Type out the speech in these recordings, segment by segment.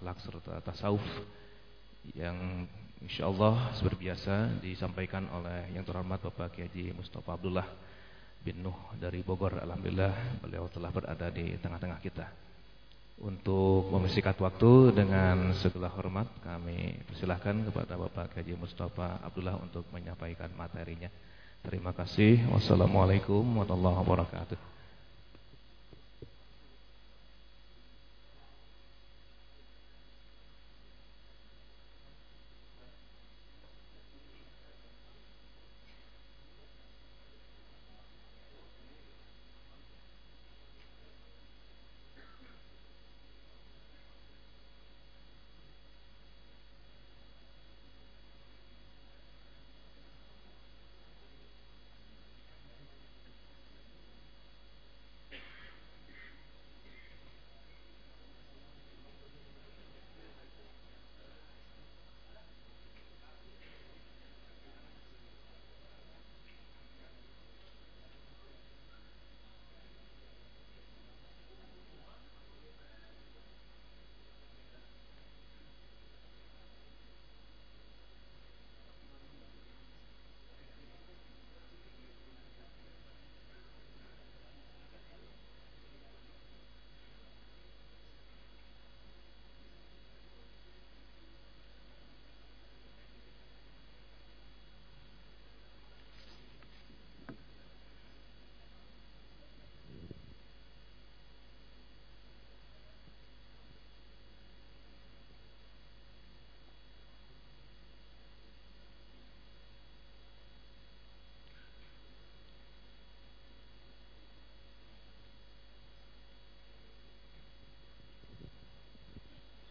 akhlak serta tasawuf yang insyaallah seperti biasa disampaikan oleh yang terhormat Bapak Kiai Mustafa Abdullah bin Nuh dari Bogor. Alhamdulillah beliau telah berada di tengah-tengah kita. Untuk mempersingkat waktu dengan segala hormat kami persilahkan kepada Bapak Kiai Mustafa Abdullah untuk menyampaikan materinya. Terima kasih. Wassalamualaikum warahmatullahi wabarakatuh.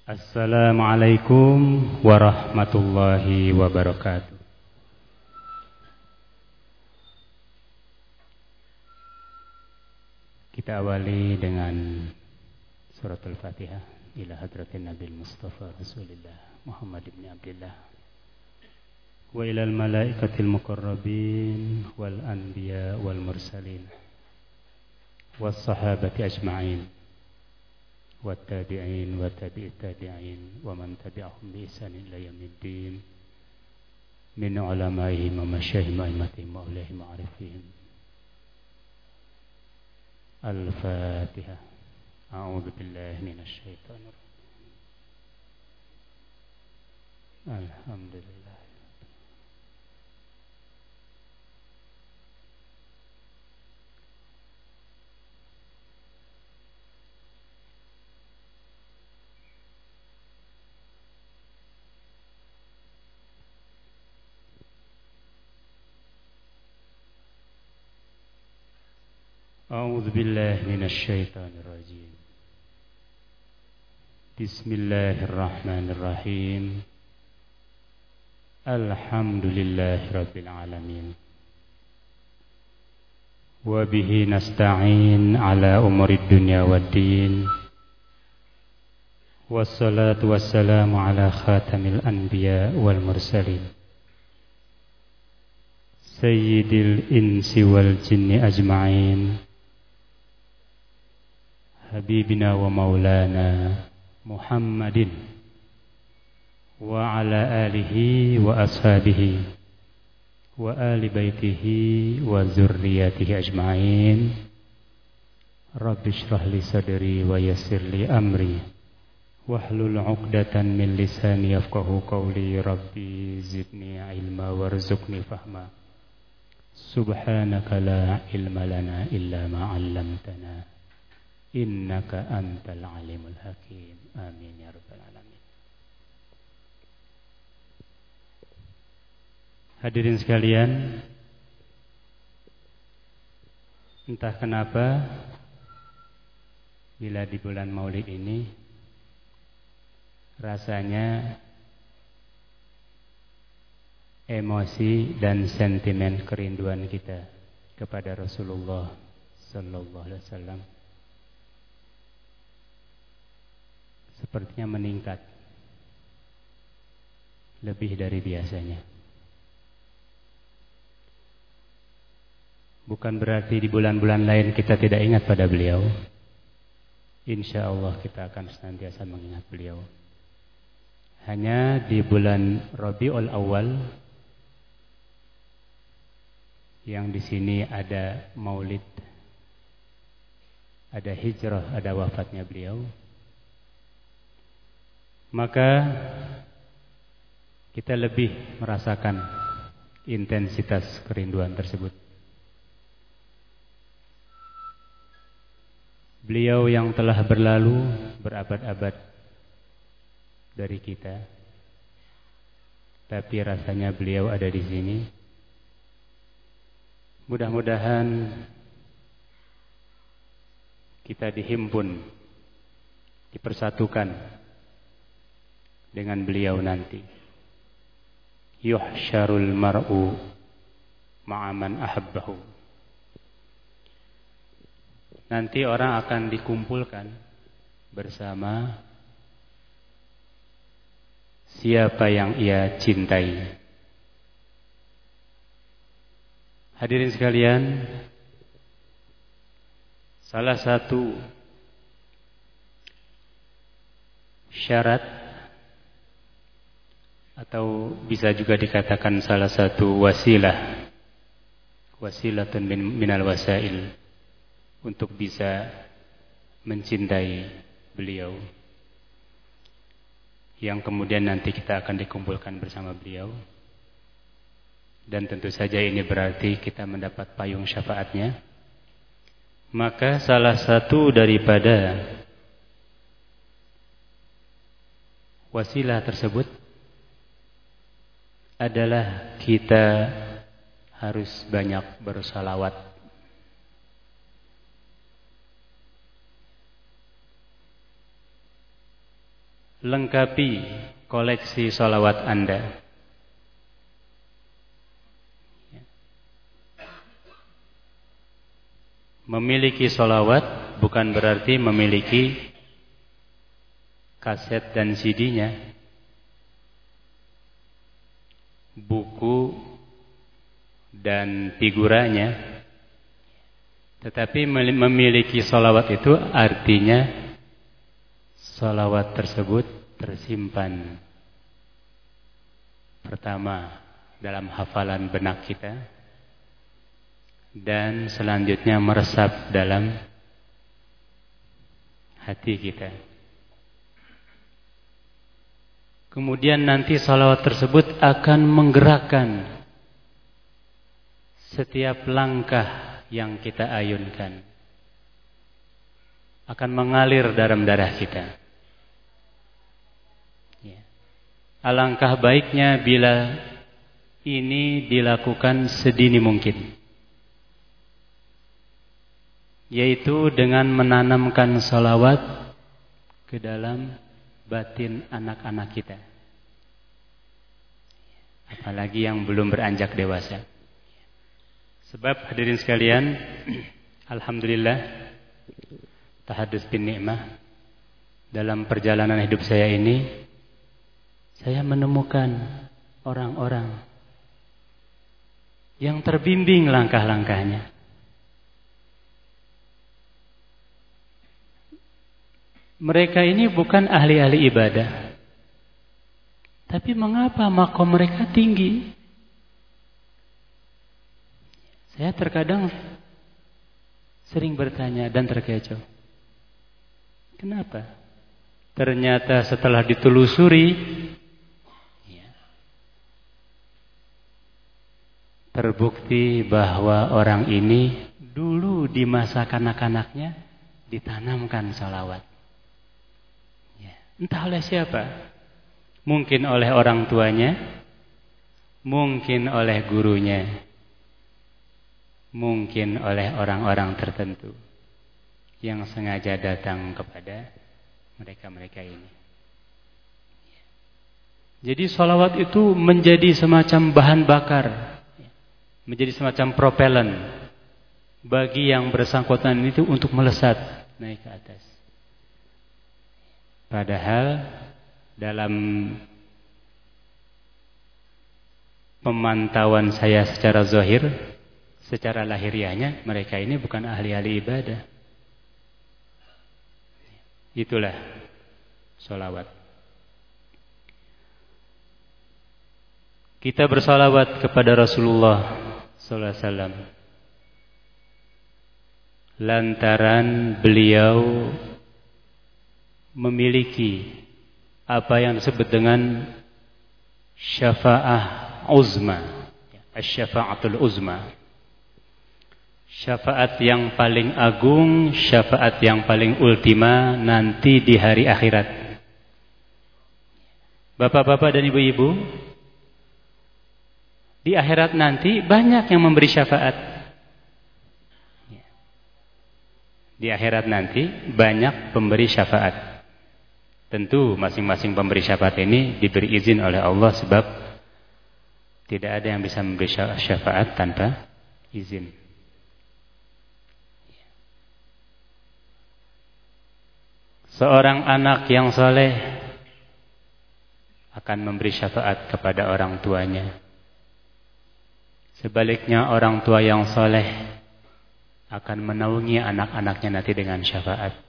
Assalamualaikum warahmatullahi wabarakatuh. Kita awali dengan surat Al-Fatihah ila hadratin Nabi Mustafa Rasulullah Muhammad ibn Abdullah wa ila al-malaikatil muqarrabin wal anbiya wal mursalin was sahabati ajma'in والتابعين وتابع التابعين ومن تبعهم بإحسان إلى يوم الدين. من علمائهم ومشايخهم وأئمتهم وأوليائهم وعارفين الفاتحة. أعوذ بالله من الشيطان الرجيم. الحمد لله. أعوذ بالله من الشيطان الرجيم بسم الله الرحمن الرحيم الحمد لله رب العالمين وبه نستعين على أمور الدنيا والدين والصلاة والسلام على خاتم الأنبياء والمرسلين سيد الإنس والجن أجمعين حبيبنا ومولانا محمد وعلى آله وأصحابه وآل بيته وذريته أجمعين. رب اشرح لي صدري ويسر لي أمري. واحلل عقدة من لساني يفقه قولي. ربي زدني علما وارزقني فهما. سبحانك لا علم لنا إلا ما علمتنا. Innaka antal alimul hakim. Amin ya rabbal alamin. Hadirin sekalian, entah kenapa bila di bulan Maulid ini rasanya emosi dan sentimen kerinduan kita kepada Rasulullah sallallahu alaihi wasallam sepertinya meningkat lebih dari biasanya. Bukan berarti di bulan-bulan lain kita tidak ingat pada beliau. Insya Allah kita akan senantiasa mengingat beliau. Hanya di bulan Rabiul Awal yang di sini ada Maulid, ada hijrah, ada wafatnya beliau. Maka kita lebih merasakan intensitas kerinduan tersebut. Beliau yang telah berlalu berabad-abad dari kita. Tapi rasanya beliau ada di sini. Mudah-mudahan kita dihimpun, dipersatukan dengan beliau nanti. Yuhsyarul mar'u ma'aman ahabbahu. Nanti orang akan dikumpulkan bersama siapa yang ia cintai. Hadirin sekalian, salah satu syarat atau bisa juga dikatakan salah satu wasilah wasilatun min, minal wasail untuk bisa mencintai beliau yang kemudian nanti kita akan dikumpulkan bersama beliau. Dan tentu saja ini berarti kita mendapat payung syafaatnya. Maka salah satu daripada wasilah tersebut adalah kita harus banyak bersalawat lengkapi koleksi salawat Anda. Memiliki salawat bukan berarti memiliki kaset dan CD-nya. Buku dan figuranya. Tetapi memiliki salawat itu artinya Salawat tersebut tersimpan. Pertama dalam hafalan benak kita. Dan selanjutnya meresap dalam hati kita Kemudian nanti salawat tersebut akan menggerakkan Setiap langkah yang kita ayunkan Akan mengalir dalam darah kita Alangkah baiknya bila ini dilakukan sedini mungkin. Yaitu dengan menanamkan salawat ke dalam batin anak-anak kita. Apalagi yang belum beranjak dewasa. Sebab hadirin sekalian, Alhamdulillah, tahadus bin ni'mah, dalam perjalanan hidup saya ini, saya menemukan orang-orang yang terbimbing langkah-langkahnya. Mereka ini bukan ahli-ahli ibadah. Tapi mengapa makom mereka tinggi? Saya terkadang sering bertanya dan terkecoh. Kenapa? Ternyata setelah ditelusuri Terbukti bahwa orang ini dulu di masa kanak-kanaknya ditanamkan salawat. Ya. Entah oleh siapa. Mungkin oleh orang tuanya. Mungkin oleh gurunya. Mungkin oleh orang-orang tertentu. Yang sengaja datang kepada mereka-mereka ini. Jadi salawat itu menjadi semacam bahan bakar menjadi semacam propellen bagi yang bersangkutan itu untuk melesat naik ke atas. Padahal dalam pemantauan saya secara zahir, secara lahiriahnya mereka ini bukan ahli-ahli ibadah. Itulah solawat. kita bersalawat kepada Rasulullah sallallahu alaihi wasallam lantaran beliau memiliki apa yang disebut dengan syafa'ah uzma. Syafa'atul uzma. Syafaat yang paling agung syafaat yang paling ultima nanti di hari akhirat. Bapak-bapak dan ibu-ibu di akhirat nanti banyak yang memberi syafaat. Di akhirat nanti banyak pemberi syafaat. Tentu masing-masing pemberi syafaat ini diberi izin oleh Allah sebab tidak ada yang bisa memberi syafaat tanpa izin. Seorang anak yang soleh akan memberi syafaat kepada orang tuanya. Sebaliknya orang tua yang soleh akan menaungi anak-anaknya nanti dengan syafaat.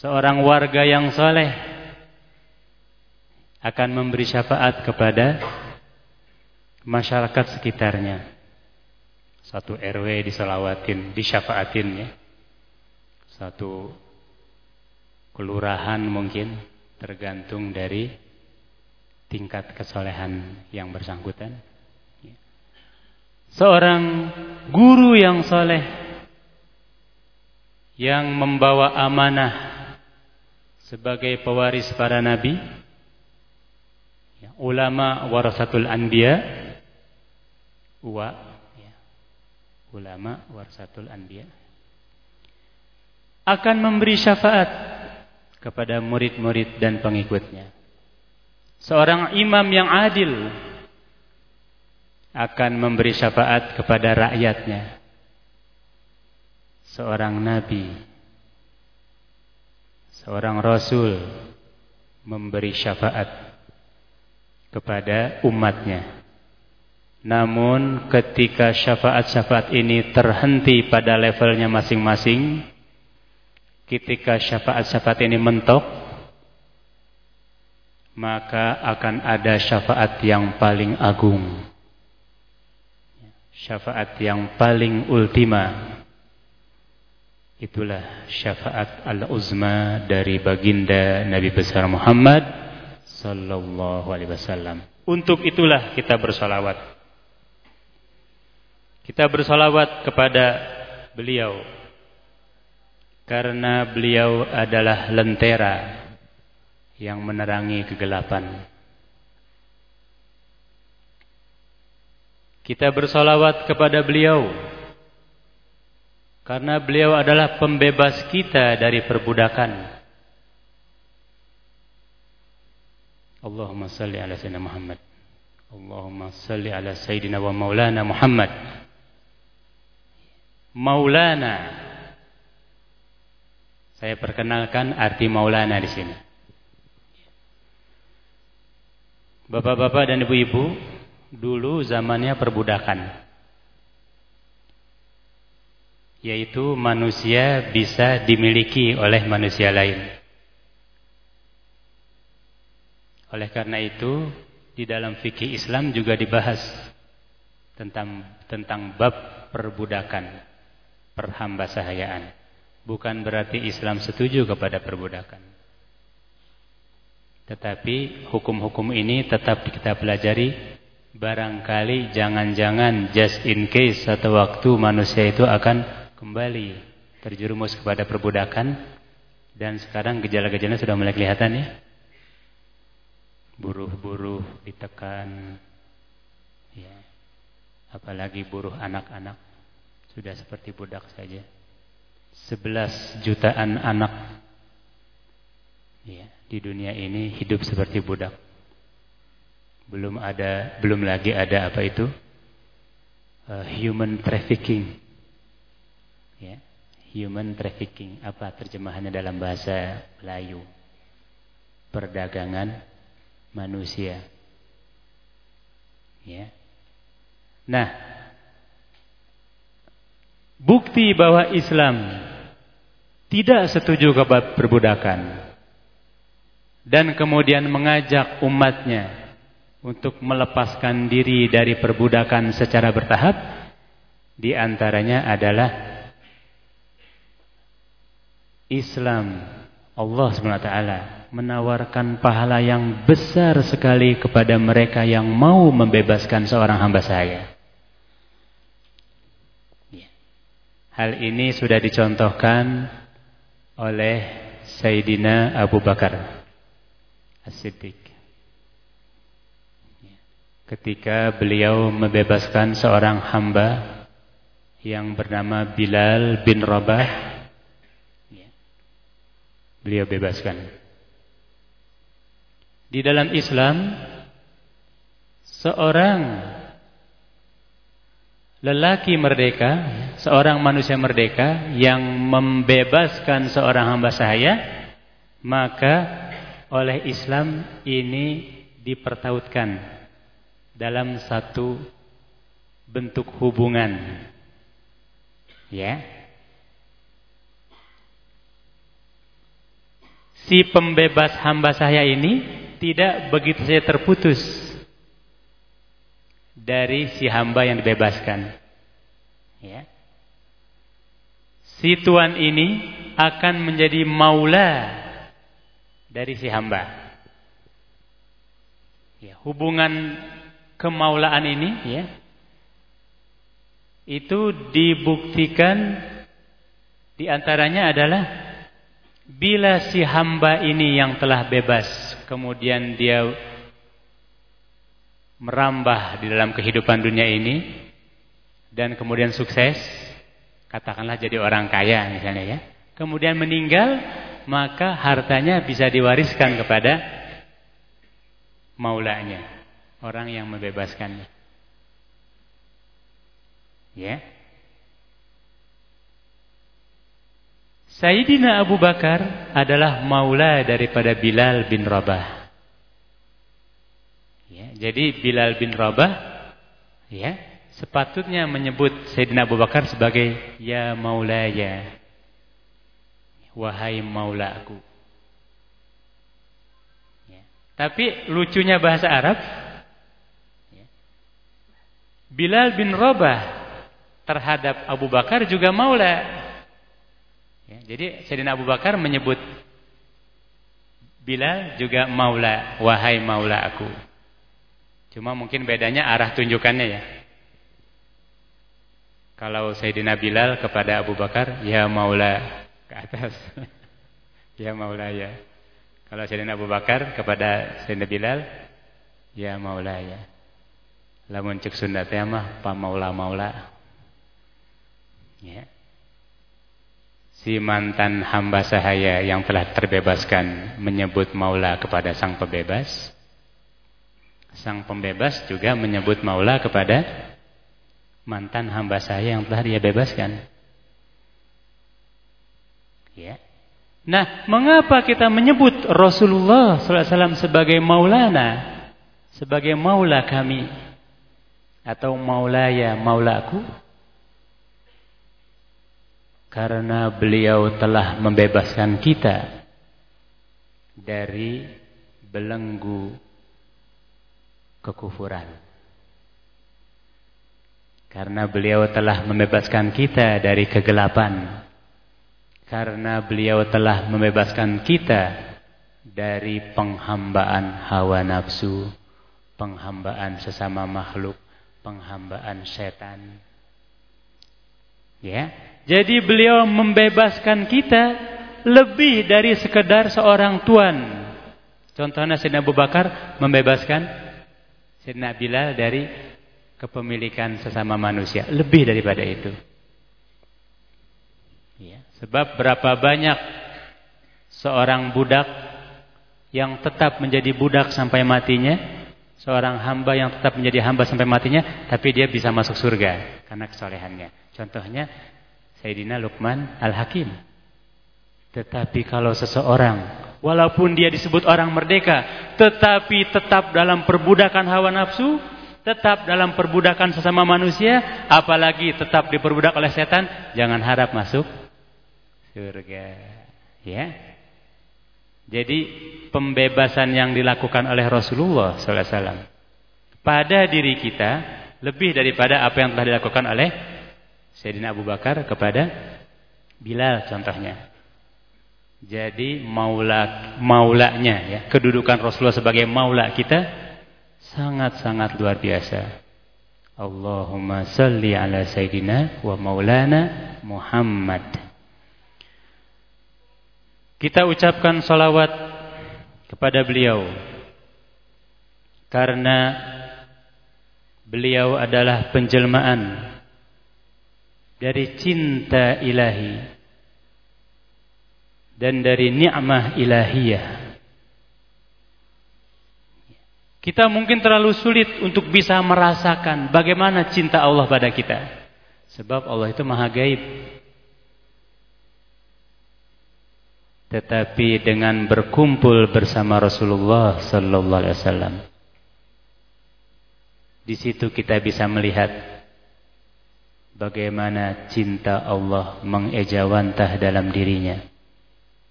Seorang warga yang soleh akan memberi syafaat kepada masyarakat sekitarnya. Satu RW diselawatin, disyafaatin ya. Satu kelurahan mungkin tergantung dari tingkat kesolehan yang bersangkutan seorang guru yang soleh yang membawa amanah sebagai pewaris para nabi ya, ulama warasatul anbiya wa ya, ulama warasatul anbiya akan memberi syafaat kepada murid-murid dan pengikutnya seorang imam yang adil akan memberi syafaat kepada rakyatnya. Seorang nabi, seorang rasul memberi syafaat kepada umatnya. Namun ketika syafaat-syafaat ini terhenti pada levelnya masing-masing, ketika syafaat-syafaat ini mentok, maka akan ada syafaat yang paling agung syafaat yang paling ultima itulah syafaat al-uzma dari baginda Nabi besar Muhammad sallallahu alaihi wasallam. Untuk itulah kita bersolawat. Kita bersolawat kepada beliau karena beliau adalah lentera yang menerangi kegelapan. Kita bersolawat kepada beliau karena beliau adalah pembebas kita dari perbudakan. Allahumma salli ala sayyidina Muhammad. Allahumma salli ala sayyidina wa maulana Muhammad. Maulana. Saya perkenalkan arti maulana di sini. Bapak-bapak dan ibu-ibu, dulu zamannya perbudakan. Yaitu manusia bisa dimiliki oleh manusia lain. Oleh karena itu, di dalam fikih Islam juga dibahas tentang tentang bab perbudakan, perhambasahayaan. Bukan berarti Islam setuju kepada perbudakan. Tetapi hukum-hukum ini tetap kita pelajari Barangkali jangan-jangan just in case satu waktu manusia itu akan kembali terjerumus kepada perbudakan dan sekarang gejala-gejalanya sudah mulai kelihatan ya. Buruh-buruh ditekan ya. Apalagi buruh anak-anak sudah seperti budak saja. 11 jutaan anak ya, di dunia ini hidup seperti budak. Belum ada, belum lagi ada apa itu? Uh, human trafficking. Ya, human trafficking. Apa terjemahannya dalam bahasa Melayu? Perdagangan manusia. Ya. Nah, bukti bahwa Islam tidak setuju kepada perbudakan dan kemudian mengajak umatnya untuk melepaskan diri dari perbudakan secara bertahap di antaranya adalah Islam Allah SWT menawarkan pahala yang besar sekali kepada mereka yang mau membebaskan seorang hamba saya. Ya. Hal ini sudah dicontohkan oleh Sayyidina Abu Bakar As-Siddiq. Ya. Ketika beliau membebaskan seorang hamba yang bernama Bilal bin Rabah. Beliau bebaskan. Di dalam Islam seorang lelaki merdeka, seorang manusia merdeka yang membebaskan seorang hamba sahaya, maka oleh Islam ini dipertautkan dalam satu bentuk hubungan. Ya. Si pembebas hamba saya ini tidak begitu saja terputus dari si hamba yang dibebaskan. Ya. Si tuan ini akan menjadi maula dari si hamba. Ya, hubungan kemaulaan ini ya itu dibuktikan di antaranya adalah bila si hamba ini yang telah bebas kemudian dia merambah di dalam kehidupan dunia ini dan kemudian sukses, katakanlah jadi orang kaya misalnya ya. Kemudian meninggal, maka hartanya bisa diwariskan kepada maulanya, orang yang membebaskannya. Ya. Sayyidina Abu Bakar adalah maula daripada Bilal bin Rabah. Ya, jadi Bilal bin Rabah ya, sepatutnya menyebut Sayyidina Abu Bakar sebagai ya maulaya. Wahai maulaku. Ya. Tapi lucunya bahasa Arab ya, Bilal bin Rabah terhadap Abu Bakar juga maula. Ya, jadi Sayyidina Abu Bakar menyebut Bilal juga maula, wahai maula aku. Cuma mungkin bedanya arah tunjukannya ya. Kalau Sayyidina Bilal kepada Abu Bakar, ya maula ke atas. ya maula ya. Kalau Sayyidina Abu Bakar kepada Sayyidina Bilal, ya maula ya. Lamun cek Sunda teh mah pa maula maula. Ya si mantan hamba sahaya yang telah terbebaskan menyebut maula kepada sang pembebas. Sang pembebas juga menyebut maula kepada mantan hamba sahaya yang telah dia bebaskan. Ya. Nah, mengapa kita menyebut Rasulullah SAW sebagai maulana? Sebagai maula kami. Atau maulaya, maulaku? Karena beliau telah membebaskan kita dari belenggu kekufuran. Karena beliau telah membebaskan kita dari kegelapan. Karena beliau telah membebaskan kita dari penghambaan hawa nafsu, penghambaan sesama makhluk, penghambaan setan. Ya, jadi beliau membebaskan kita lebih dari sekedar seorang tuan. Contohnya Sayyidina Abu Bakar membebaskan Sayyidina Bilal dari kepemilikan sesama manusia. Lebih daripada itu. Ya, sebab berapa banyak seorang budak yang tetap menjadi budak sampai matinya. Seorang hamba yang tetap menjadi hamba sampai matinya. Tapi dia bisa masuk surga karena kesolehannya. Contohnya Sayyidina Luqman Al-Hakim. Tetapi kalau seseorang walaupun dia disebut orang merdeka, tetapi tetap dalam perbudakan hawa nafsu, tetap dalam perbudakan sesama manusia, apalagi tetap diperbudak oleh setan, jangan harap masuk surga. Ya. Jadi pembebasan yang dilakukan oleh Rasulullah sallallahu alaihi wasallam pada diri kita lebih daripada apa yang telah dilakukan oleh Sayyidina Abu Bakar kepada Bilal contohnya. Jadi maula maulanya ya, kedudukan Rasulullah sebagai maula kita sangat-sangat luar biasa. Allahumma salli ala sayyidina wa maulana Muhammad. Kita ucapkan salawat kepada beliau karena beliau adalah penjelmaan dari cinta ilahi dan dari ni'mah ilahiyah. Kita mungkin terlalu sulit untuk bisa merasakan bagaimana cinta Allah pada kita. Sebab Allah itu maha gaib. Tetapi dengan berkumpul bersama Rasulullah sallallahu alaihi wasallam di situ kita bisa melihat bagaimana cinta Allah mengejawantah dalam dirinya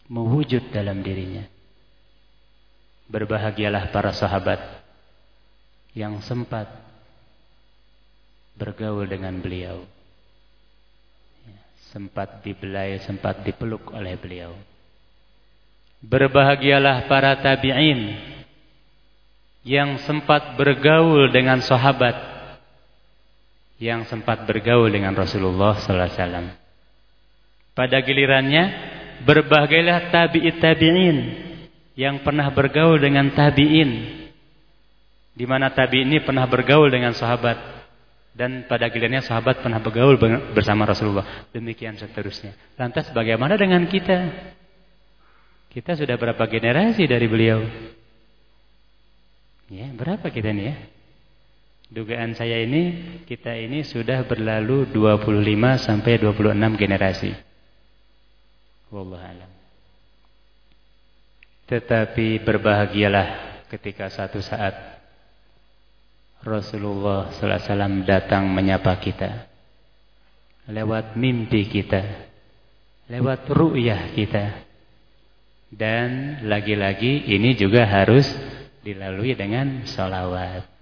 mewujud dalam dirinya. Berbahagialah para sahabat yang sempat bergaul dengan beliau. Ya, sempat dibelai, sempat dipeluk oleh beliau. Berbahagialah para tabi'in yang sempat bergaul dengan sahabat yang sempat bergaul dengan Rasulullah sallallahu alaihi wasallam. Pada gilirannya Berbahagialah tabi'it tabi'in yang pernah bergaul dengan tabi'in. Di mana tabi'in ini pernah bergaul dengan sahabat dan pada gilirannya sahabat pernah bergaul bersama Rasulullah. Demikian seterusnya. Lantas bagaimana dengan kita? Kita sudah berapa generasi dari beliau? Ya, berapa kita ini ya? Dugaan saya ini kita ini sudah berlalu 25 sampai 26 generasi. Wallah alam. Tetapi berbahagialah ketika satu saat Rasulullah SAW datang menyapa kita. Lewat mimpi kita. Lewat ru'yah kita. Dan lagi-lagi ini juga harus dilalui dengan salawat.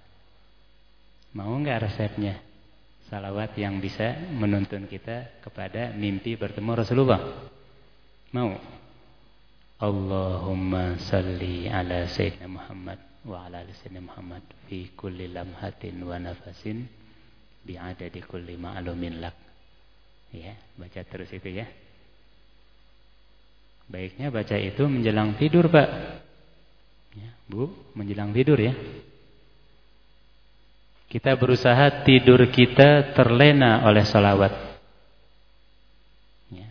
Mau nggak resepnya? Salawat yang bisa menuntun kita kepada mimpi bertemu Rasulullah. Mau? Allahumma salli ala Sayyidina Muhammad wa ala Sayyidina Muhammad fi kulli lamhatin wa nafasin bi'adadi kulli ma'lumin lak. Ya, baca terus itu ya. Baiknya baca itu menjelang tidur, Pak. Ya, Bu, menjelang tidur ya. Kita berusaha tidur kita terlena oleh salawat.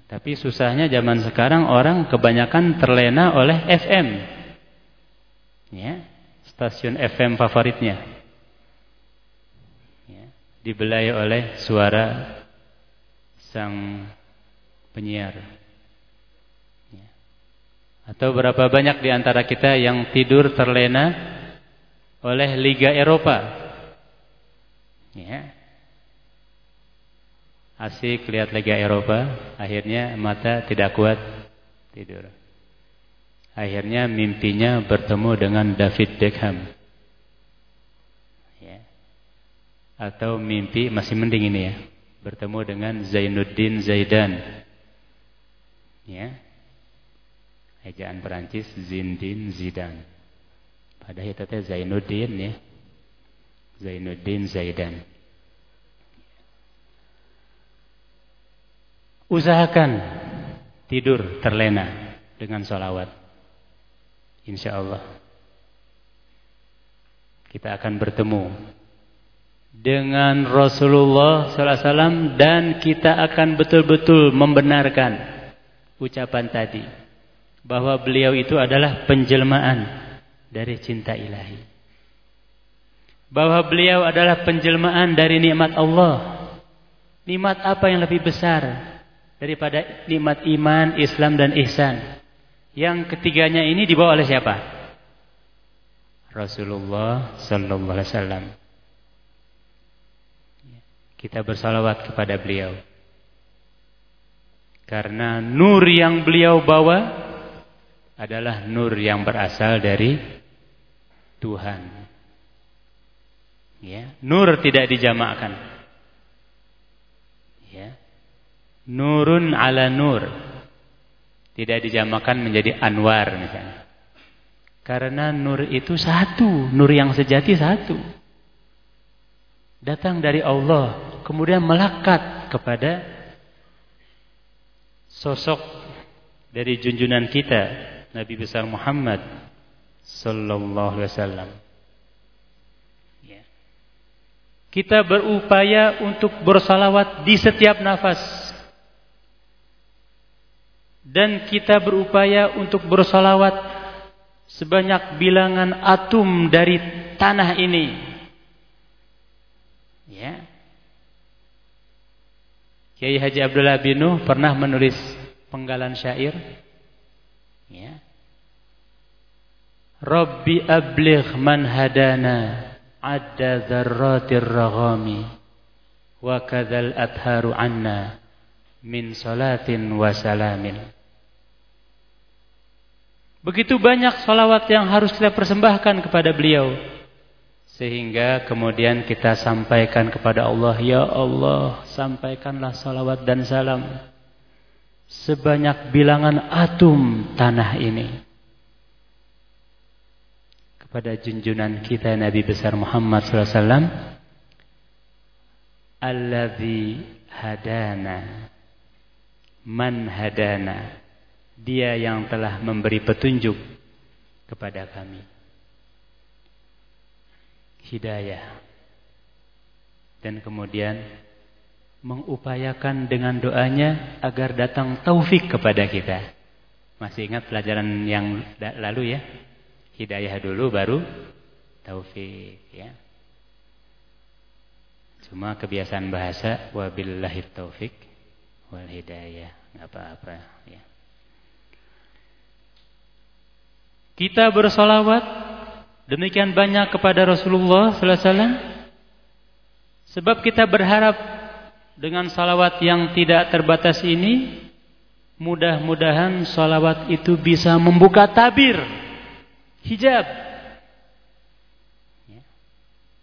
Tapi susahnya zaman sekarang orang kebanyakan terlena oleh FM. Ya, stasiun FM favoritnya. Ya, dibelai oleh suara sang penyiar. Ya. Atau berapa banyak di antara kita yang tidur terlena oleh Liga Eropa. Ya, Asik lihat Liga Eropa, akhirnya mata tidak kuat tidur. Akhirnya mimpinya bertemu dengan David Beckham. Ya. Atau mimpi masih mending ini ya, bertemu dengan Zainuddin Zaidan. Ya. Ejaan Perancis Zindin Zidan. Padahal itu Zainuddin ya. Zainuddin Zaidan. Usahakan tidur terlena dengan sholawat. Insya Allah. Kita akan bertemu dengan Rasulullah SAW dan kita akan betul-betul membenarkan ucapan tadi bahwa beliau itu adalah penjelmaan dari cinta ilahi. Bahwa beliau adalah penjelmaan dari nikmat Allah. Nikmat apa yang lebih besar daripada nikmat iman, Islam dan ihsan. Yang ketiganya ini dibawa oleh siapa? Rasulullah sallallahu alaihi wasallam. Kita bersalawat kepada beliau. Karena nur yang beliau bawa adalah nur yang berasal dari Tuhan. Ya, nur tidak dijamakkan. Ya. Nurun ala nur. Tidak dijamakkan menjadi anwar misalnya. Karena nur itu satu, nur yang sejati satu. Datang dari Allah, kemudian melekat kepada sosok dari junjunan kita, Nabi besar Muhammad sallallahu alaihi wasallam. Ya. Kita berupaya untuk bersalawat di setiap nafas. Dan kita berupaya untuk bersalawat sebanyak bilangan atom dari tanah ini. Ya. Kiai Haji Abdullah bin Nuh pernah menulis penggalan syair. Ya. Rabbi abligh man hadana adda dzarratir raghami wa kadzal atharu anna min salatin wa salamin. Begitu banyak salawat yang harus kita persembahkan kepada beliau. Sehingga kemudian kita sampaikan kepada Allah, Ya Allah, sampaikanlah salawat dan salam. Sebanyak bilangan atom tanah ini kepada junjunan kita Nabi besar Muhammad SAW Alladhi hadana Man hadana Dia yang telah memberi petunjuk kepada kami. Hidayah. Dan kemudian Mengupayakan dengan doanya Agar datang taufik kepada kita. Masih ingat pelajaran yang lalu ya hidayah dulu baru taufik ya. Cuma kebiasaan bahasa wabillahi taufik wal hidayah nggak apa-apa ya. Kita bersolawat demikian banyak kepada Rasulullah sallallahu alaihi wasallam sebab kita berharap dengan salawat yang tidak terbatas ini mudah-mudahan salawat itu bisa membuka tabir hijab. Ya.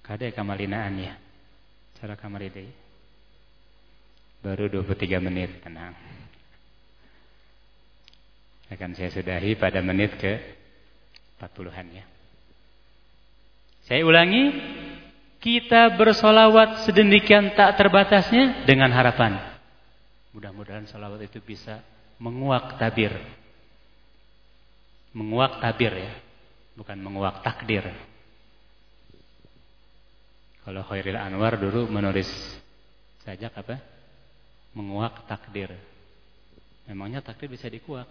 Kada kamalinaan ya. Cara kamar itu. Baru 23 menit, tenang. Akan saya sudahi pada menit ke 40-an ya. Saya ulangi, kita bersolawat sedemikian tak terbatasnya dengan harapan. Mudah-mudahan solawat itu bisa menguak tabir. Menguak tabir ya bukan menguak takdir. Kalau Khairil Anwar dulu menulis sajak apa? Menguak takdir. Memangnya takdir bisa dikuak?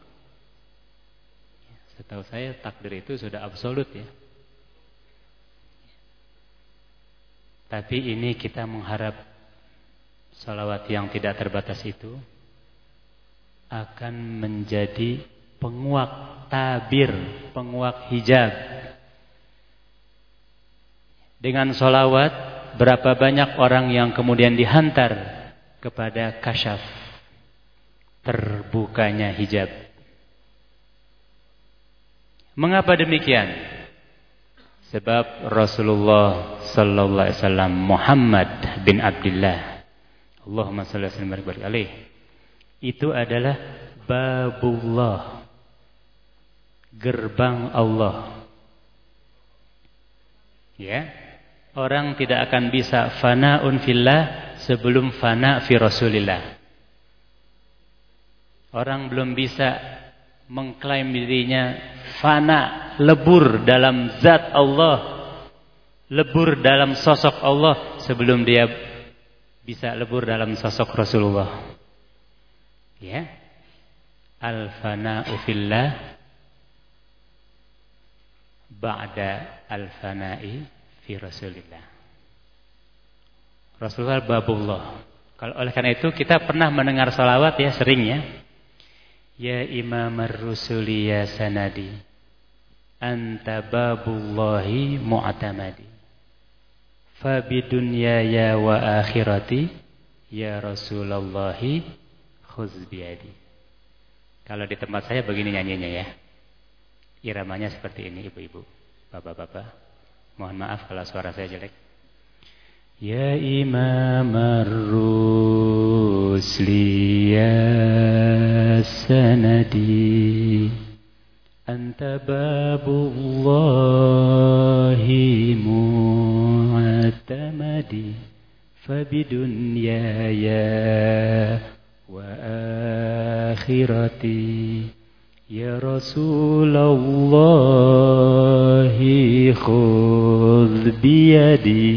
Setahu saya takdir itu sudah absolut ya. Tapi ini kita mengharap salawat yang tidak terbatas itu akan menjadi penguak tabir, penguak hijab. Dengan solawat, berapa banyak orang yang kemudian dihantar kepada kasyaf, terbukanya hijab. Mengapa demikian? Sebab Rasulullah sallallahu alaihi wasallam Muhammad bin Abdullah Allahumma salli alaihi itu adalah babullah gerbang Allah. Ya. Orang tidak akan bisa fanaun fillah sebelum fana fi Rasulillah. Orang belum bisa mengklaim dirinya fana, lebur dalam zat Allah, lebur dalam sosok Allah sebelum dia bisa lebur dalam sosok Rasulullah. Ya. Al-fana'u fillah ba'da al-fana'i fi Rasulillah. Rasulullah babullah. Kalau oleh karena itu kita pernah mendengar salawat ya sering ya. Ya Imam ar-rusuli ya sanadi. Anta babullahi mu'tamadi. Fa bidunyaya wa akhirati ya Rasulullahi khuz. Kalau di tempat saya begini nyanyinya ya iramanya seperti ini ibu-ibu, bapak-bapak. Mohon maaf kalau suara saya jelek. Ya Imam Ar-Rusli ya sanadi Anta babullahi bidunya ya wa akhirati يا رسول الله خذ بيدي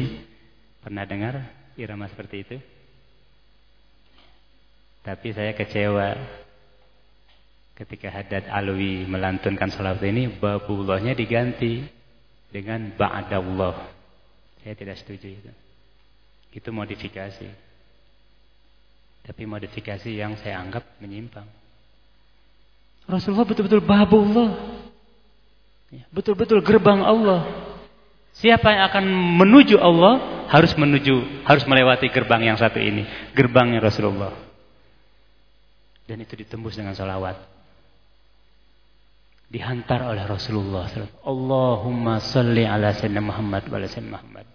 Pernah dengar irama seperti itu? Tapi saya kecewa ketika Haddad Alwi melantunkan salat ini babullahnya diganti dengan ba'dallah. Saya tidak setuju itu. Itu modifikasi. Tapi modifikasi yang saya anggap menyimpang. Rasulullah betul-betul babullah. Ya, betul-betul gerbang Allah. Siapa yang akan menuju Allah harus menuju, harus melewati gerbang yang satu ini, gerbangnya Rasulullah. Dan itu ditembus dengan salawat. Dihantar oleh Rasulullah. Allahumma salli ala sayyidina Muhammad wa ala sayyidina Muhammad.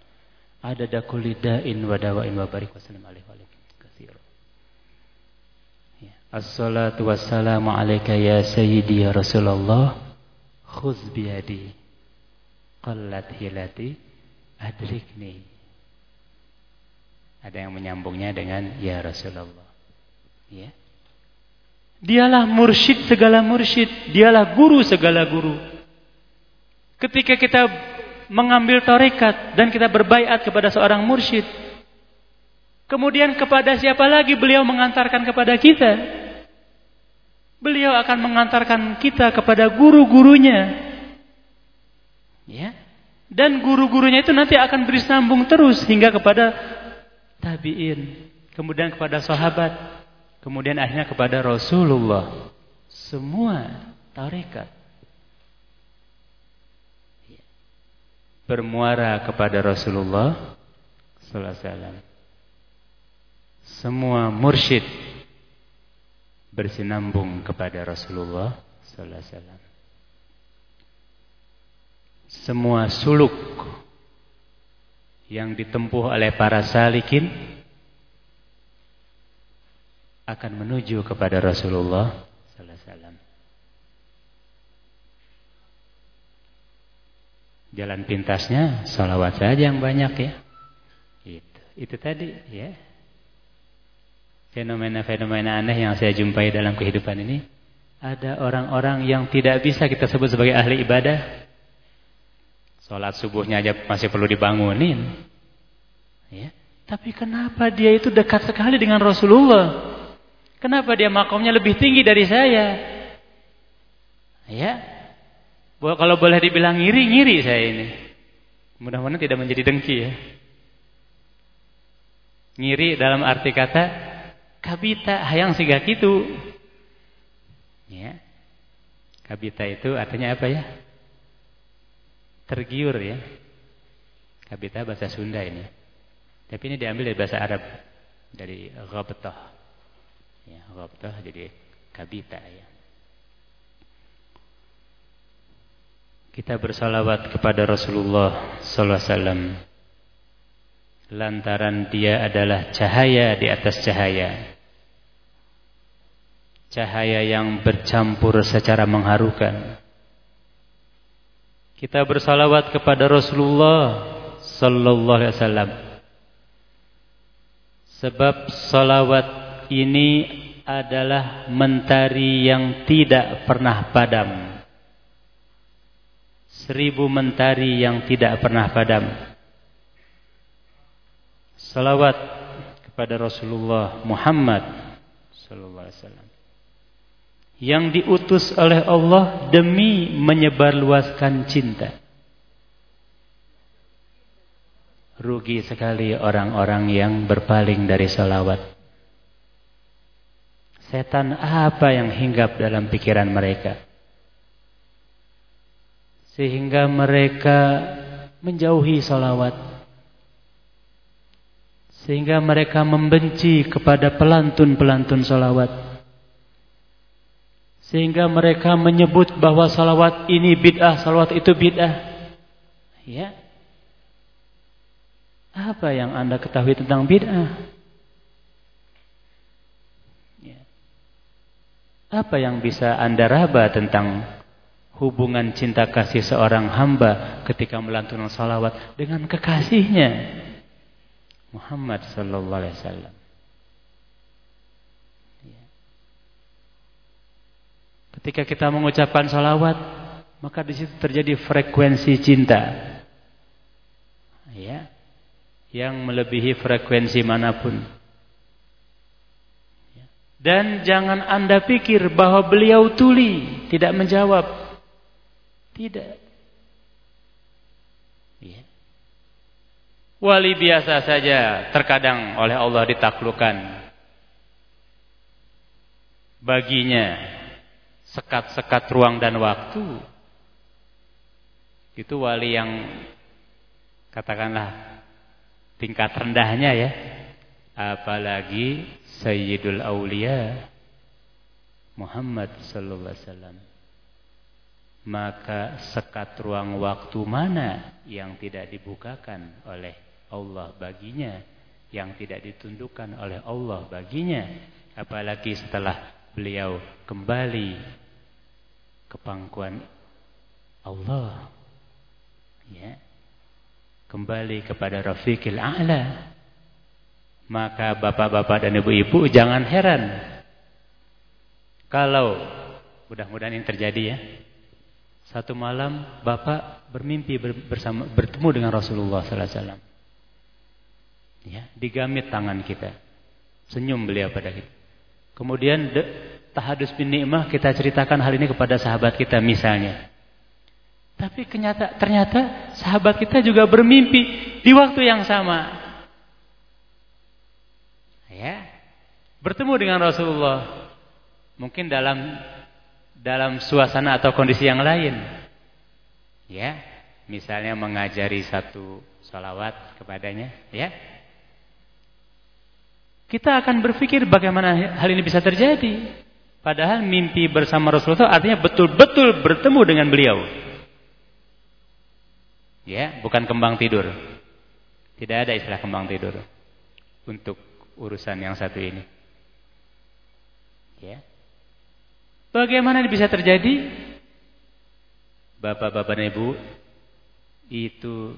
Kulli da'in wa dawa'in wa barik wa sallam alaihi wa katsir. Assalatu wassalamu alayka ya sayyidi ya Rasulullah. Khudz biyadi qallat hilati adrikni. Ada yang menyambungnya dengan ya Rasulullah. Ya. Dialah mursyid segala mursyid, dialah guru segala guru. Ketika kita mengambil tarekat dan kita berbaiat kepada seorang mursyid, kemudian kepada siapa lagi beliau mengantarkan kepada kita? Beliau akan mengantarkan kita kepada guru-gurunya Ya. Dan guru-gurunya itu nanti akan bersambung terus hingga kepada tabi'in, kemudian kepada sahabat, kemudian akhirnya kepada Rasulullah. Semua tarekat ya. bermuara kepada Rasulullah sallallahu alaihi wasallam. Semua mursyid bersinambung kepada Rasulullah sallallahu alaihi wasallam semua suluk yang ditempuh oleh para salikin akan menuju kepada Rasulullah sallallahu alaihi wasallam. Jalan pintasnya salawat saja yang banyak ya. Itu, itu tadi ya. Fenomena-fenomena aneh yang saya jumpai dalam kehidupan ini. Ada orang-orang yang tidak bisa kita sebut sebagai ahli ibadah. Sholat subuhnya aja masih perlu dibangunin. Ya. Tapi kenapa dia itu dekat sekali dengan Rasulullah? Kenapa dia makomnya lebih tinggi dari saya? Ya. Kalau boleh dibilang ngiri-ngiri saya ini. Mudah-mudahan tidak menjadi dengki ya. Ngiri dalam arti kata kabita hayang siga kitu. Ya. Kabita itu artinya apa ya? tergiur ya. Kabita bahasa Sunda ini. Tapi ini diambil dari bahasa Arab dari ghabtah. Ya, ghabtah jadi kabita ya. Kita bersalawat kepada Rasulullah sallallahu alaihi wasallam lantaran dia adalah cahaya di atas cahaya. Cahaya yang bercampur secara mengharukan kita bersalawat kepada Rasulullah sallallahu alaihi wasallam. Sebab salawat ini adalah mentari yang tidak pernah padam. Seribu mentari yang tidak pernah padam. Salawat kepada Rasulullah Muhammad sallallahu alaihi wasallam yang diutus oleh Allah demi menyebarluaskan cinta. Rugi sekali orang-orang yang berpaling dari salawat. Setan apa yang hinggap dalam pikiran mereka? Sehingga mereka menjauhi salawat. Sehingga mereka membenci kepada pelantun-pelantun salawat sehingga mereka menyebut bahwa salawat ini bid'ah, salawat itu bid'ah. Ya. Apa yang Anda ketahui tentang bid'ah? Ya. Apa yang bisa Anda raba tentang hubungan cinta kasih seorang hamba ketika melantunkan salawat dengan kekasihnya Muhammad sallallahu alaihi wasallam? Ya. Ketika kita mengucapkan salawat, maka di situ terjadi frekuensi cinta. Ya yang melebihi frekuensi mana pun. Dan jangan Anda pikir bahwa beliau tuli, tidak menjawab. Tidak. Ya. Wali biasa saja terkadang oleh Allah ditaklukkan. Baginya sekat-sekat ruang dan waktu. Itu wali yang katakanlah tingkat rendahnya ya. Apalagi Sayyidul Aulia Muhammad sallallahu alaihi wasallam. Maka sekat ruang waktu mana yang tidak dibukakan oleh Allah baginya, yang tidak ditundukkan oleh Allah baginya, apalagi setelah beliau kembali ke pangkuan Allah. Ya kembali kepada Rafiqil A'la. Maka bapak-bapak dan ibu-ibu jangan heran. Kalau mudah-mudahan ini terjadi ya. Satu malam bapak bermimpi bersama bertemu dengan Rasulullah sallallahu alaihi wasallam. Ya, digamit tangan kita. Senyum beliau pada kita. Kemudian tahadus bin ni'mah kita ceritakan hal ini kepada sahabat kita misalnya. Tapi kenyata, ternyata sahabat kita juga bermimpi di waktu yang sama. Ya. Bertemu dengan Rasulullah. Mungkin dalam dalam suasana atau kondisi yang lain. Ya. Misalnya mengajari satu salawat kepadanya, ya. Kita akan berpikir bagaimana hal ini bisa terjadi. Padahal mimpi bersama Rasulullah artinya betul-betul bertemu dengan beliau. Ya, bukan kembang tidur. Tidak ada istilah kembang tidur untuk urusan yang satu ini. Ya. Bagaimana bisa terjadi? Bapak-bapak dan Ibu, itu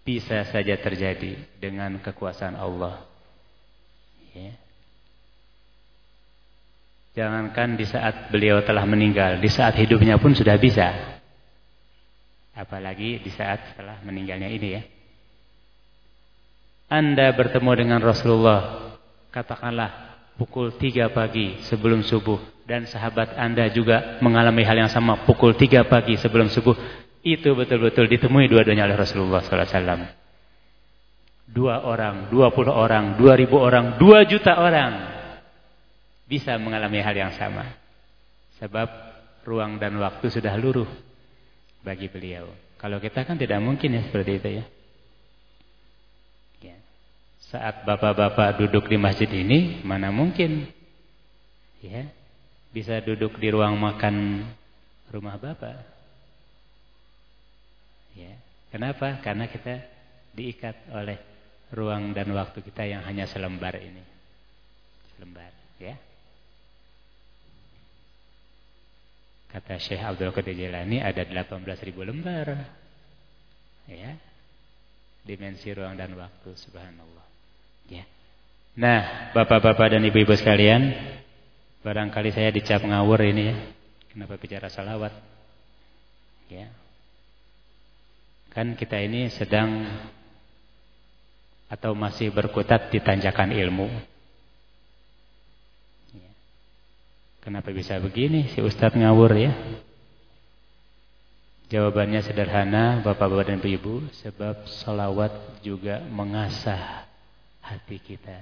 bisa saja terjadi dengan kekuasaan Allah. Ya. Jangankan di saat beliau telah meninggal, di saat hidupnya pun sudah bisa. Apalagi di saat setelah meninggalnya ini ya. Anda bertemu dengan Rasulullah, katakanlah pukul 3 pagi sebelum subuh. Dan sahabat Anda juga mengalami hal yang sama pukul 3 pagi sebelum subuh. Itu betul-betul ditemui dua-duanya oleh Rasulullah SAW. Dua orang, dua puluh orang, dua ribu orang, dua juta orang. Bisa mengalami hal yang sama. Sebab ruang dan waktu sudah luruh bagi beliau. Kalau kita kan tidak mungkin ya seperti itu ya. ya. Saat bapak-bapak duduk di masjid ini, mana mungkin ya bisa duduk di ruang makan rumah bapak. Ya. Kenapa? Karena kita diikat oleh ruang dan waktu kita yang hanya selembar ini. Selembar, ya. Kata Syekh Abdul Qadir Jailani ada 18 ribu lembar. Ya. Dimensi ruang dan waktu subhanallah. Ya. Nah, Bapak-bapak dan Ibu-ibu sekalian, barangkali saya dicap ngawur ini ya. Kenapa bicara salawat? Ya. Kan kita ini sedang atau masih berkutat di tanjakan ilmu. Kenapa bisa begini si Ustadz ngawur ya? Jawabannya sederhana Bapak-bapak dan Ibu Sebab salawat juga mengasah hati kita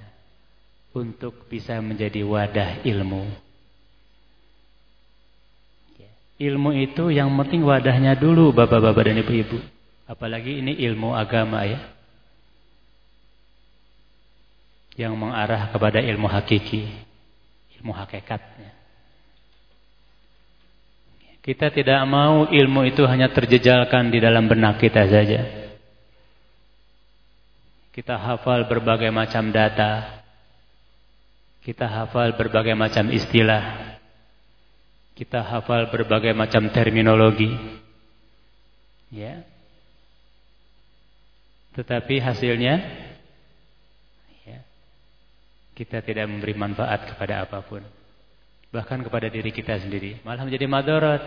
Untuk bisa menjadi wadah ilmu ya. Ilmu itu yang penting wadahnya dulu Bapak-bapak dan Ibu-ibu Apalagi ini ilmu agama ya Yang mengarah kepada ilmu hakiki Ilmu hakikatnya kita tidak mau ilmu itu hanya terjejalkan di dalam benak kita saja. Kita hafal berbagai macam data. Kita hafal berbagai macam istilah. Kita hafal berbagai macam terminologi. Ya. Tetapi hasilnya ya, kita tidak memberi manfaat kepada apa pun. Bahkan kepada diri kita sendiri. Malah menjadi madarat.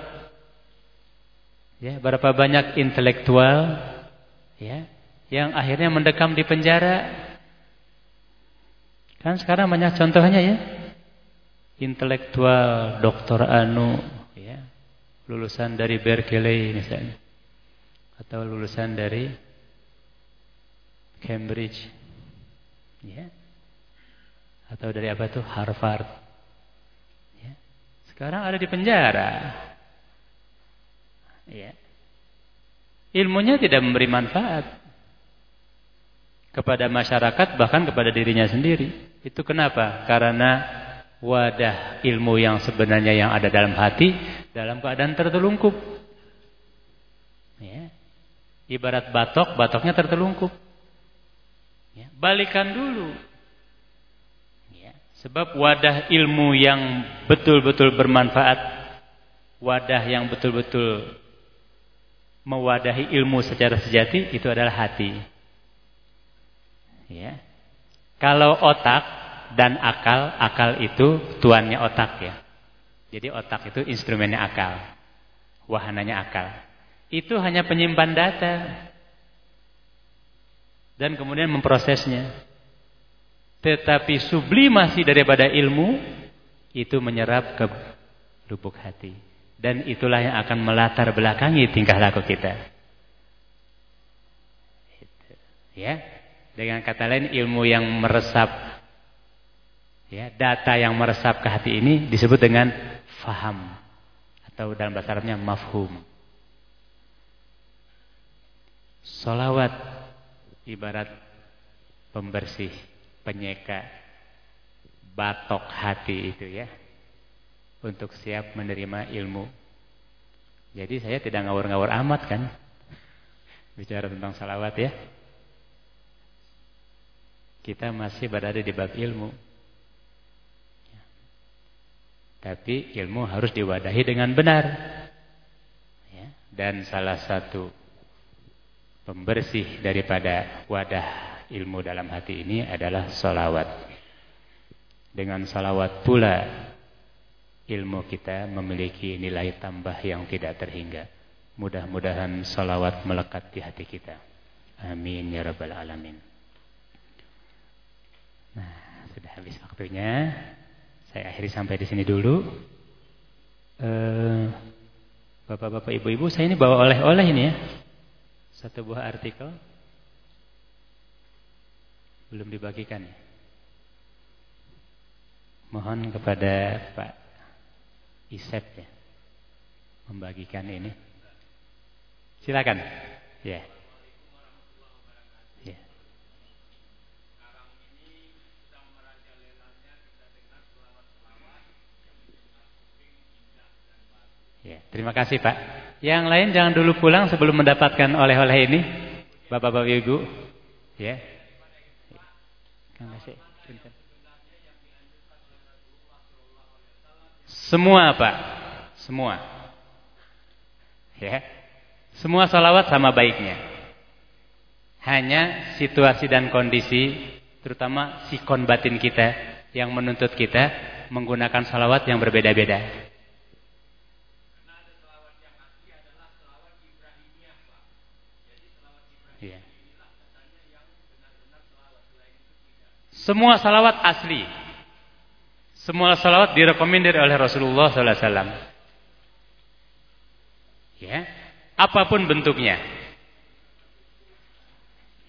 Ya, berapa banyak intelektual ya, yang akhirnya mendekam di penjara Kan sekarang banyak contohnya ya. Intelektual, dokter anu, ya. Lulusan dari Berkeley misalnya. Atau lulusan dari Cambridge. Ya. Atau dari apa tuh? Harvard. Ya. Sekarang ada di penjara. Ya. Ilmunya tidak memberi manfaat kepada masyarakat bahkan kepada dirinya sendiri. Itu kenapa? Karena wadah ilmu yang sebenarnya yang ada dalam hati dalam keadaan tertelungkup. Ya. Ibarat batok, batoknya tertelungkup. Ya. Balikan dulu. Sebab wadah ilmu yang betul-betul bermanfaat, wadah yang betul-betul mewadahi ilmu secara sejati itu adalah hati. Ya. Kalau otak dan akal, akal itu tuannya otak ya. Jadi otak itu instrumennya akal. Wahananya akal. Itu hanya penyimpan data. Dan kemudian memprosesnya. Tetapi sublimasi daripada ilmu itu menyerap ke lubuk hati. Dan itulah yang akan melatar belakangi tingkah laku kita. Ya. Dengan kata lain ilmu yang meresap ya, data yang meresap ke hati ini disebut dengan faham atau dalam bahasa Arabnya mafhum. Solawat ibarat pembersih, penyeka, batok hati itu ya. Untuk siap menerima ilmu. Jadi saya tidak ngawur-ngawur amat kan. Bicara tentang salawat ya kita masih berada di bab ilmu. Tapi ilmu harus diwadahi dengan benar. Ya. Dan salah satu pembersih daripada wadah ilmu dalam hati ini adalah salawat. Dengan salawat pula ilmu kita memiliki nilai tambah yang tidak terhingga. Mudah-mudahan salawat melekat di hati kita. Amin ya rabbal alamin. Nah, sudah habis waktunya. Saya akhiri sampai di sini dulu. Eh, bapak-bapak, ibu-ibu, saya ini bawa oleh-oleh ini ya. Satu buah artikel. Belum dibagikan ya. Mohon kepada Pak Isep ya. Membagikan ini. Silakan. Ya. Yeah. Ya, terima kasih Pak. Yang lain jangan dulu pulang sebelum mendapatkan oleh-oleh ini. Bapak-bapak Ibu. Ya. Semua Pak. Semua. Ya. Semua salawat sama baiknya. Hanya situasi dan kondisi terutama sikon batin kita yang menuntut kita menggunakan salawat yang berbeda-beda. Semua salawat asli. Semua salawat direkomendir oleh Rasulullah SAW. Ya, apa pun bentuknya.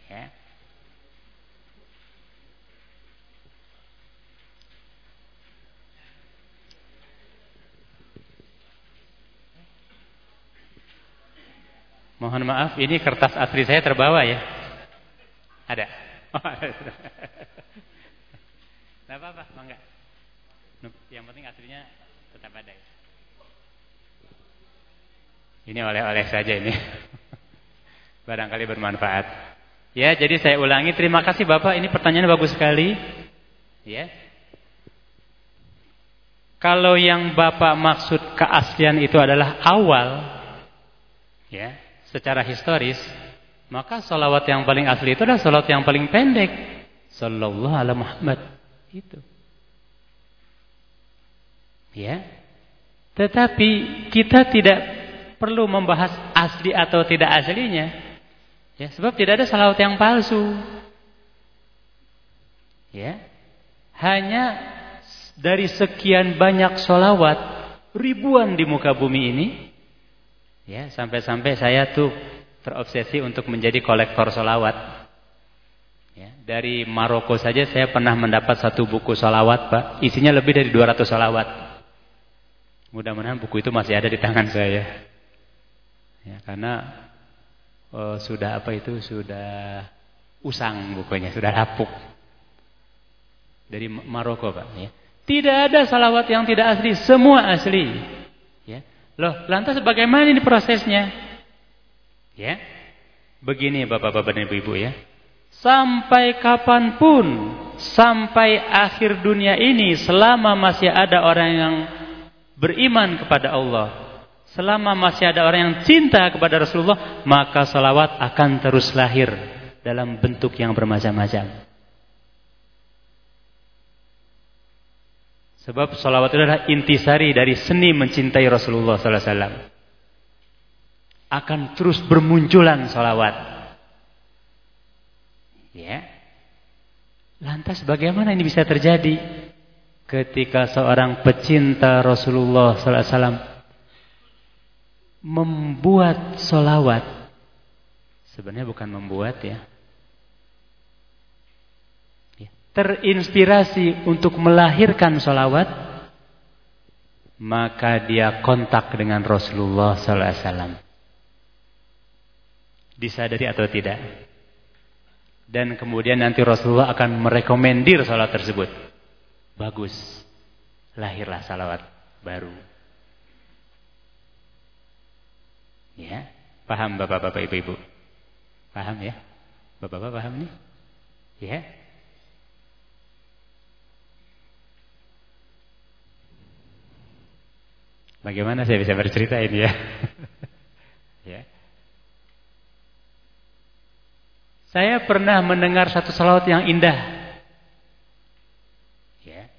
Ya. Mohon maaf, ini kertas asli saya terbawa ya. Ada. Tidak apa-apa, enggak. Yang penting aslinya tetap ada. Ini oleh-oleh saja ini. Barangkali bermanfaat. Ya, jadi saya ulangi. Terima kasih Bapak, ini pertanyaan bagus sekali. Ya. Kalau yang Bapak maksud keaslian itu adalah awal, ya, secara historis, maka salawat yang paling asli itu adalah salawat yang paling pendek. Sallallahu alaihi Muhammad. Itu. Ya. Tetapi kita tidak perlu membahas asli atau tidak aslinya. Ya, sebab tidak ada salawat yang palsu. Ya. Hanya dari sekian banyak salawat ribuan di muka bumi ini ya, sampai-sampai saya tuh terobsesi untuk menjadi kolektor salawat. Ya, dari Maroko saja saya pernah mendapat satu buku salawat, Pak. Isinya lebih dari 200 salawat. Mudah-mudahan buku itu masih ada di tangan saya. Ya, karena oh, sudah apa itu sudah usang bukunya, sudah lapuk. Dari Maroko, Pak, ya. Tidak ada salawat yang tidak asli, semua asli. Ya. Loh, lantas bagaimana ini prosesnya? Ya. Begini Bapak-bapak dan Ibu-ibu ya. Sampai kapan pun, sampai akhir dunia ini selama masih ada orang yang beriman kepada Allah, Selama masih ada orang yang cinta kepada Rasulullah, maka salawat akan terus lahir dalam bentuk yang bermacam-macam. Sebab salawat itu adalah intisari dari seni mencintai Rasulullah sallallahu alaihi wasallam. Akan terus bermunculan salawat. Ya. Lantas bagaimana ini bisa terjadi? Ketika seorang pecinta Rasulullah wasallam membuat solawat sebenarnya bukan membuat ya. ya terinspirasi untuk melahirkan solawat maka dia kontak dengan Rasulullah Wasallam disadari atau tidak dan kemudian nanti Rasulullah akan merekomendir salat tersebut bagus lahirlah salawat baru Ya, paham Bapak-bapak Ibu-ibu? Paham ya? Bapak-bapak paham nih? Ya. Bagaimana saya bisa bercerita ini ya? Saya pernah mendengar satu salawat yang indah. Ya.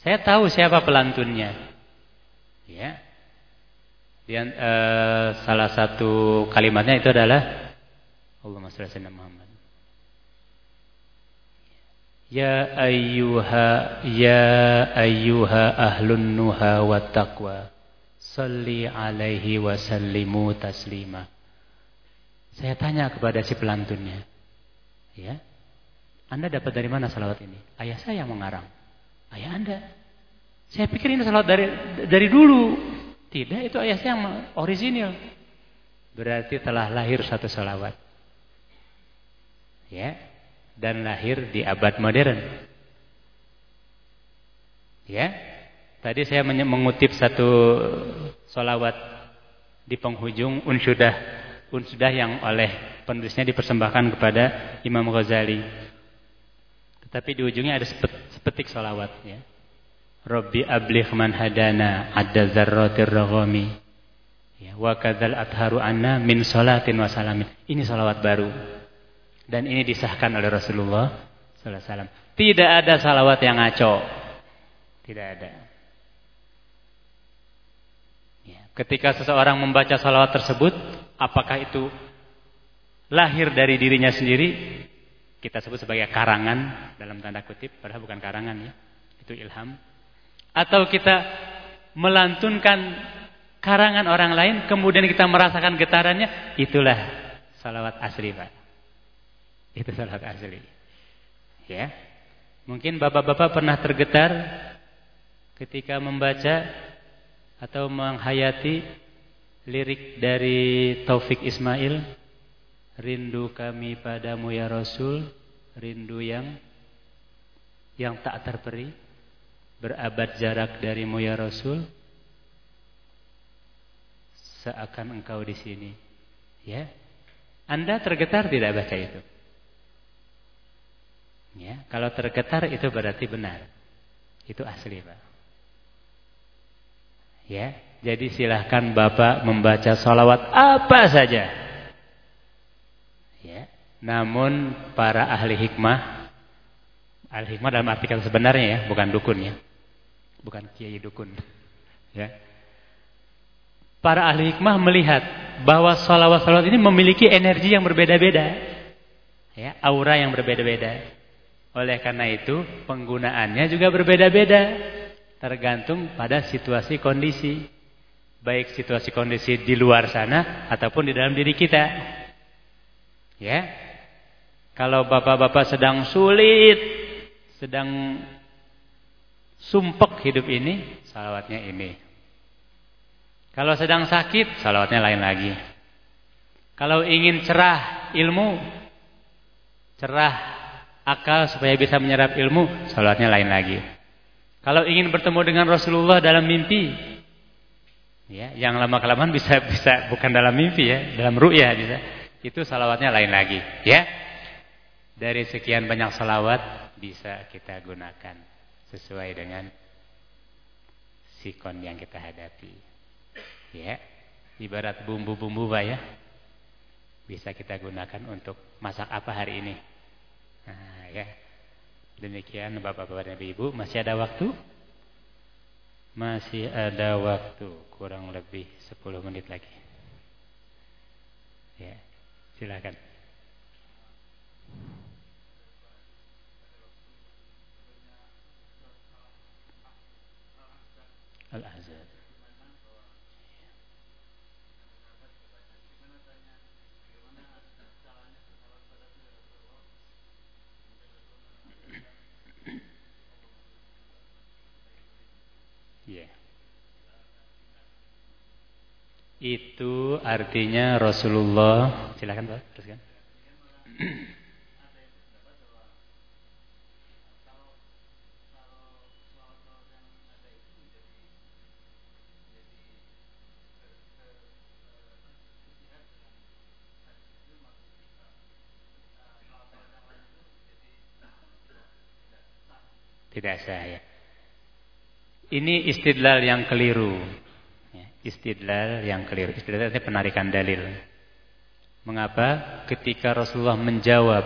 Saya tahu siapa pelantunnya. Ya. Di, uh, salah satu kalimatnya itu adalah Allahumma shalli ala Muhammad. Ya ayyuha ya ayyuha ahlun nuha wa taqwa salli alaihi wa sallimu taslima. Saya tanya kepada si pelantunnya. Ya. Anda dapat dari mana salawat ini? Ayah saya mengarang. Ayah Anda. Saya pikir ini salawat dari dari dulu. Tidak, itu ayat yang orisinil. Berarti telah lahir satu salawat. Ya, dan lahir di abad modern. Ya, tadi saya mengutip satu salawat di penghujung unsudah, unsudah yang oleh penulisnya dipersembahkan kepada Imam Ghazali. Tetapi di ujungnya ada sepetik salawat. Ya. Rabbi abligh man hadana adda dzarratir raghami. Ya, wa kadzal atharu anna min salatin wa salamin. Ini salawat baru. Dan ini disahkan oleh Rasulullah sallallahu alaihi wasallam. Tidak ada salawat yang ngaco. Tidak ada. Ya, ketika seseorang membaca salawat tersebut, apakah itu lahir dari dirinya sendiri? Kita sebut sebagai karangan dalam tanda kutip, padahal bukan karangan ya. Itu ilham atau kita melantunkan karangan orang lain kemudian kita merasakan getarannya itulah salawat asli Pak itu salawat asli ya mungkin bapak-bapak pernah tergetar ketika membaca atau menghayati lirik dari Taufik Ismail rindu kami padamu ya Rasul rindu yang yang tak terperi berabad jarak darimu ya Rasul seakan engkau di sini ya Anda tergetar tidak baca itu? Ya, kalau tergetar itu berarti benar. Itu asli, Pak. Ya, jadi silahkan Bapak membaca salawat apa saja. Ya, namun para ahli hikmah, ahli hikmah dalam artikel sebenarnya ya, bukan dukun ya, bukan kiai dukun. Ya, para ahli hikmah melihat bahwa salawat-salawat ini memiliki energi yang berbeda-beda. Ya, aura yang berbeda-beda. Oleh karena itu, penggunaannya juga berbeda-beda. Tergantung pada situasi kondisi. Baik situasi kondisi di luar sana ataupun di dalam diri kita. Ya. Kalau bapak-bapak sedang sulit, sedang sumpek hidup ini, salawatnya ini. Kalau sedang sakit, salawatnya lain lagi. Kalau ingin cerah ilmu, cerah akal supaya bisa menyerap ilmu, salawatnya lain lagi. Kalau ingin bertemu dengan Rasulullah dalam mimpi, ya, yang lama kelamaan bisa bisa bukan dalam mimpi ya, dalam ru'yah bisa. Itu salawatnya lain lagi, ya. Dari sekian banyak salawat bisa kita gunakan sesuai dengan sikon yang kita hadapi. Ya, ibarat bumbu-bumbu Pak ya. Bisa kita gunakan untuk masak apa hari ini. Nah, ya. Demikian Bapak-bapak dan Ibu, masih ada waktu? Masih ada waktu, kurang lebih 10 menit lagi. Ya, silakan. Al-Azhar. Itu artinya Rasulullah silakan Pak, teruskan. Tidak sah ya. Ini istidlal yang keliru istidlal yang keliru. Istidlal itu penarikan dalil. Mengapa ketika Rasulullah menjawab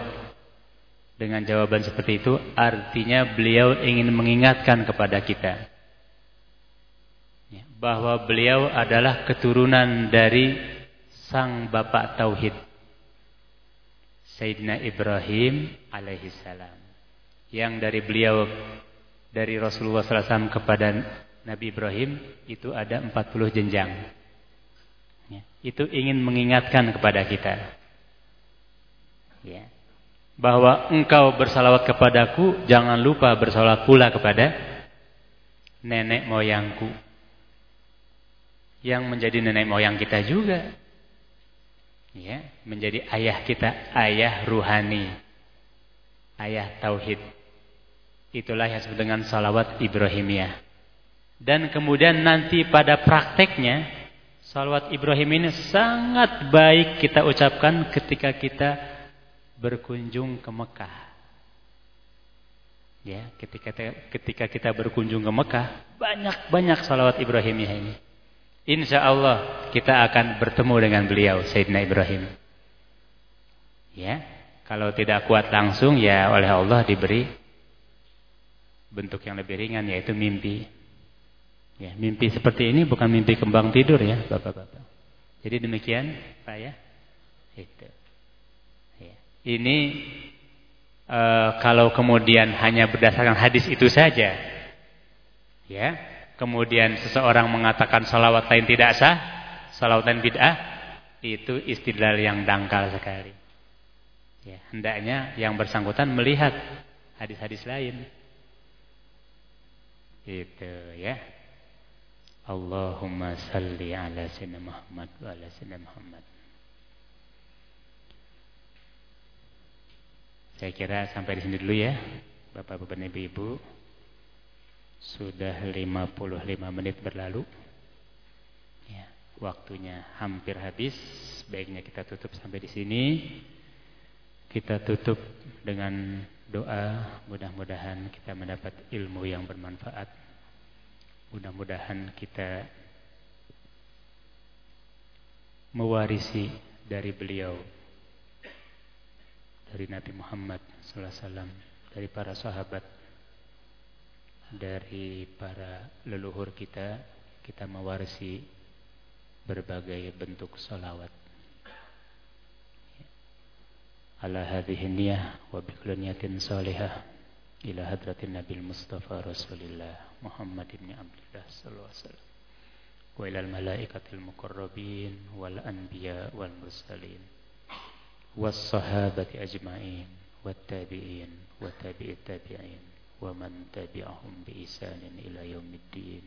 dengan jawaban seperti itu artinya beliau ingin mengingatkan kepada kita ya, bahwa beliau adalah keturunan dari sang bapak tauhid Sayyidina Ibrahim alaihissalam yang dari beliau dari Rasulullah SAW kepada Nabi Ibrahim itu ada 40 jenjang. Ya, itu ingin mengingatkan kepada kita. Ya, bahwa engkau bersalawat kepadaku, jangan lupa bersalawat pula kepada nenek moyangku. Yang menjadi nenek moyang kita juga. Ya, menjadi ayah kita, ayah ruhani. Ayah tauhid. Itulah yang disebut dengan salawat Ibrahimiyah. Dan kemudian nanti pada prakteknya salawat Ibrahim ini sangat baik kita ucapkan ketika kita berkunjung ke Mekah. Ya, ketika ketika kita berkunjung ke Mekah, banyak-banyak salawat Ibrahimnya ini. Insya Allah kita akan bertemu dengan beliau Sayyidina Ibrahim. Ya, kalau tidak kuat langsung ya oleh Allah diberi bentuk yang lebih ringan yaitu mimpi. Ya, mimpi seperti ini bukan mimpi kembang tidur ya, Bapak-bapak. Jadi demikian, Pak ya. Itu. Ya. Ini e, kalau kemudian hanya berdasarkan hadis itu saja, ya, kemudian seseorang mengatakan salawat lain tidak sah, salawat lain bid'ah, itu istidlal yang dangkal sekali. Ya, hendaknya yang bersangkutan melihat hadis-hadis lain. Itu ya. Allahumma salli ala sayyidina Muhammad wa ala sayyidina Muhammad. Saya kira sampai di sini dulu ya. Bapak-bapak Ibu-ibu. Sudah 55 menit berlalu. Ya. waktunya hampir habis. Baiknya kita tutup sampai di sini. Kita tutup dengan doa, mudah-mudahan kita mendapat ilmu yang bermanfaat. Mudah-mudahan kita mewarisi dari beliau dari Nabi Muhammad SAW dari para sahabat dari para leluhur kita kita mewarisi berbagai bentuk salawat على هذه النية وبكل نية صالحة إلى حضرة النبي المصطفى رسول الله محمد بن عبد الله صلى الله عليه وسلم وإلى الملائكة المقربين والأنبياء والمرسلين والصحابة أجمعين والتابعين وتابع التابعين ومن تبعهم بإحسان إلى يوم الدين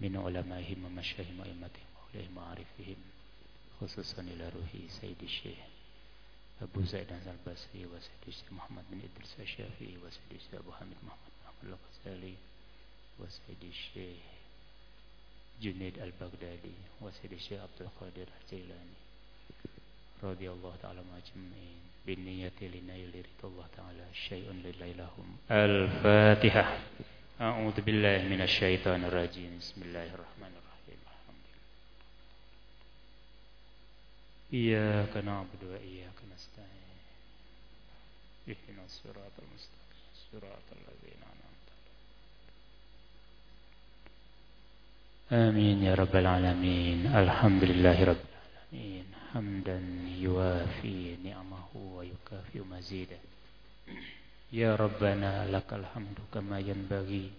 من علمائهم ومشايخهم وأئمتهم وأولياء معارفهم خصوصا إلى روح سيد الشيخ Abu Sa'id Hasan Basri wa Sa'id Muhammad bin Idris Asyafi'i wa Sa'id Abu Hamid Muhammad Muhammad Al-Ghazali wa Sa'id Syekh Junaid Al-Baghdadi wa Sa'id Syekh Abdul Qadir Al-Jailani radhiyallahu ta'ala majma'in. Bin niyati linayli ridallah ta'ala syai'un lillailahum Al-Fatihah. A'udzu billahi minasy syaithanir rajim Bismillahirrahmanirrahim. Alhamdulillah. Iyyaka na'budu wa iyyaka nasta'in ihdinas siratal mustaqim siratal ladzina آمين يا رب العالمين. الحمد لله رب العالمين. حمدا يوافي نعمه ويكافئ مزيده. يا ربنا لك الحمد كما ينبغي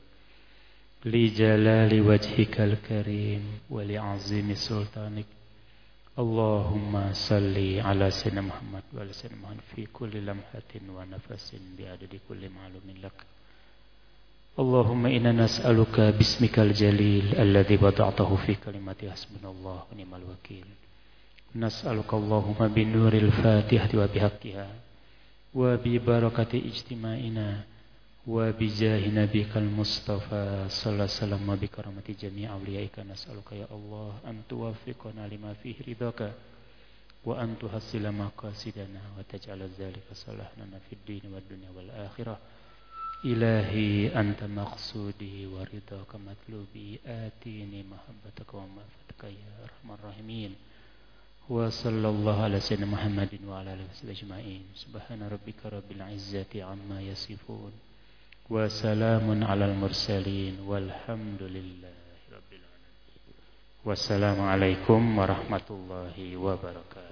لجلال وجهك الكريم ولعظيم سلطانك اللهم صل على سيدنا محمد وعلى سيدنا محمد في كل لمحة ونفس بعدد كل معلوم لك اللهم إنا نسألك باسمك الجليل الذي وضعته في كلمة حسبنا الله ونعم الوكيل نسألك اللهم بنور الفاتحة وبحقها وببركة اجتماعنا وبجاه نبيك المصطفى صلى الله عليه وسلم وبكرامة جميع أوليائك نسألك يا الله أن توفقنا لما فيه رضاك وأن تحصل مقاصدنا وتجعل ذلك صلاحنا في الدين والدنيا والآخرة. إلهي أنت مقصودي ورضاك مطلوبي. آتيني محبتك ومغفرتك يا أرحم الراحمين. وصلى الله على سيدنا محمد وعلى آله وصحبه أجمعين. سبحان ربك رب العزة عما يصفون. وسلام على المرسلين والحمد لله رب العالمين. والسلام عليكم ورحمة الله وبركاته.